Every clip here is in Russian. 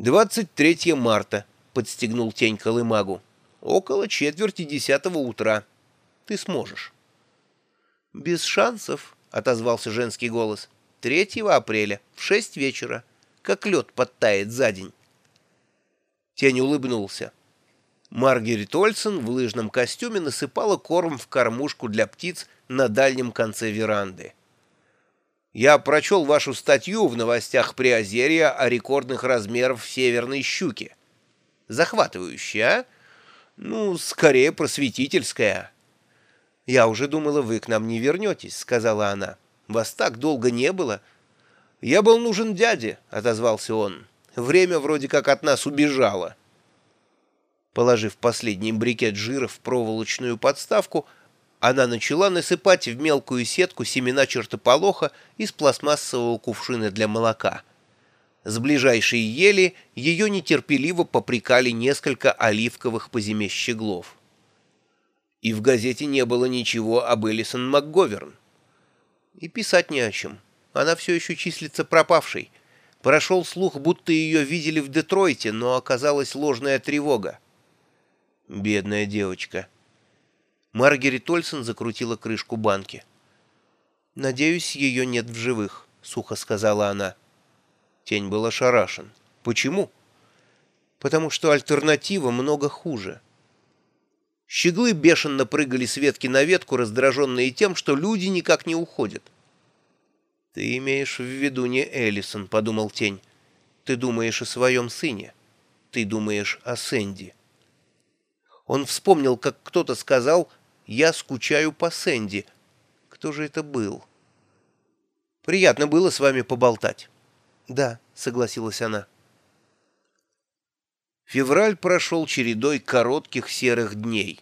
«23 марта», — подстегнул тень Колымагу. «Около четверти десятого утра. Ты сможешь». «Без шансов», — отозвался женский голос. «3 апреля, в шесть вечера, как лед подтает за день». Тень улыбнулся. Маргарет Ольсен в лыжном костюме насыпала корм в кормушку для птиц на дальнем конце веранды. Я прочел вашу статью в новостях Приозерья о рекордных размерах северной щуки. Захватывающая, а? Ну, скорее просветительская. Я уже думала, вы к нам не вернетесь, сказала она. Вас так долго не было. Я был нужен дяде, отозвался он. Время вроде как от нас убежало. Положив последний брикет жира в проволочную подставку, она начала насыпать в мелкую сетку семена чертополоха из пластмассового кувшина для молока. С ближайшей ели ее нетерпеливо попрекали несколько оливковых по зиме щеглов. И в газете не было ничего об Элисон МакГоверн. И писать не о чем. Она все еще числится пропавшей. Прошел слух, будто ее видели в Детройте, но оказалась ложная тревога. Бедная девочка. Маргарет Ольсен закрутила крышку банки. «Надеюсь, ее нет в живых», — сухо сказала она. Тень был ошарашен. «Почему?» «Потому что альтернатива много хуже». Щеглы бешено прыгали с ветки на ветку, раздраженные тем, что люди никак не уходят. «Ты имеешь в виду не Эллисон», — подумал Тень. «Ты думаешь о своем сыне. Ты думаешь о Сэнди». Он вспомнил, как кто-то сказал я скучаю по Сэнди. Кто же это был? Приятно было с вами поболтать. Да, согласилась она. Февраль прошел чередой коротких серых дней.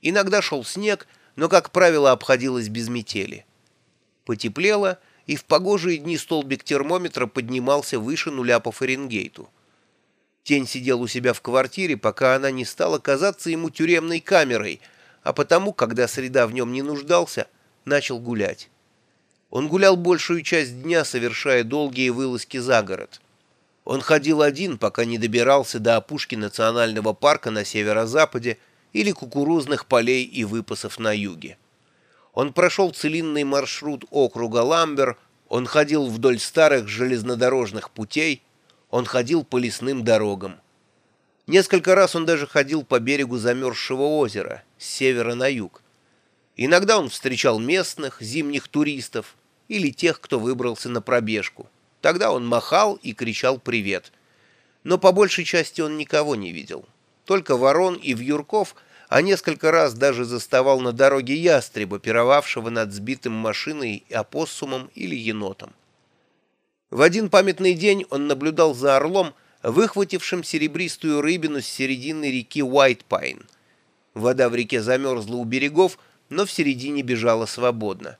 Иногда шел снег, но, как правило, обходилось без метели. Потеплело, и в погожие дни столбик термометра поднимался выше нуля по Фаренгейту. Тень сидел у себя в квартире, пока она не стала казаться ему тюремной камерой — а потому, когда среда в нем не нуждался, начал гулять. Он гулял большую часть дня, совершая долгие вылазки за город. Он ходил один, пока не добирался до опушки национального парка на северо-западе или кукурузных полей и выпасов на юге. Он прошел целинный маршрут округа Ламбер, он ходил вдоль старых железнодорожных путей, он ходил по лесным дорогам. Несколько раз он даже ходил по берегу замерзшего озера, с севера на юг. Иногда он встречал местных, зимних туристов или тех, кто выбрался на пробежку. Тогда он махал и кричал «привет». Но по большей части он никого не видел. Только ворон и вьюрков, а несколько раз даже заставал на дороге ястреба, пировавшего над сбитым машиной опоссумом или енотом. В один памятный день он наблюдал за орлом, выхватившим серебристую рыбину с середины реки Уайтпайн. Вода в реке замерзла у берегов, но в середине бежала свободно.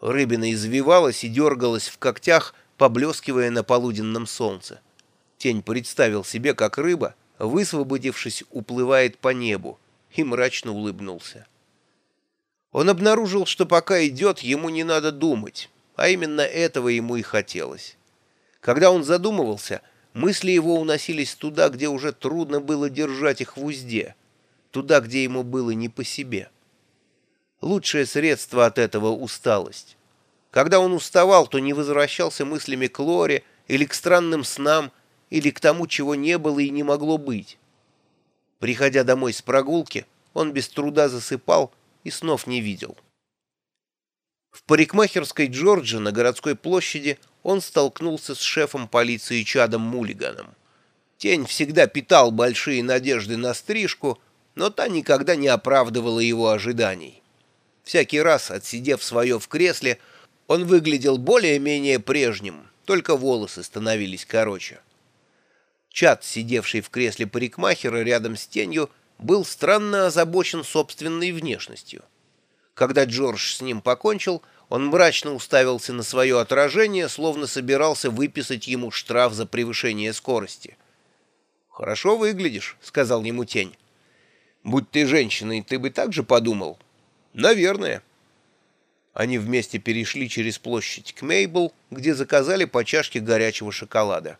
Рыбина извивалась и дергалась в когтях, поблескивая на полуденном солнце. Тень представил себе, как рыба, высвободившись, уплывает по небу, и мрачно улыбнулся. Он обнаружил, что пока идет, ему не надо думать, а именно этого ему и хотелось. Когда он задумывался, мысли его уносились туда, где уже трудно было держать их в узде — туда, где ему было не по себе. Лучшее средство от этого — усталость. Когда он уставал, то не возвращался мыслями к Лоре или к странным снам, или к тому, чего не было и не могло быть. Приходя домой с прогулки, он без труда засыпал и снов не видел. В парикмахерской Джорджа на городской площади он столкнулся с шефом полиции Чадом Мулиганом. Тень всегда питал большие надежды на стрижку — но та никогда не оправдывала его ожиданий. Всякий раз, отсидев свое в кресле, он выглядел более-менее прежним, только волосы становились короче. Чат, сидевший в кресле парикмахера рядом с тенью, был странно озабочен собственной внешностью. Когда Джордж с ним покончил, он мрачно уставился на свое отражение, словно собирался выписать ему штраф за превышение скорости. «Хорошо выглядишь», — сказал ему тень. Будь ты женщиной, ты бы так же подумал? Наверное. Они вместе перешли через площадь к Мейбл, где заказали по чашке горячего шоколада.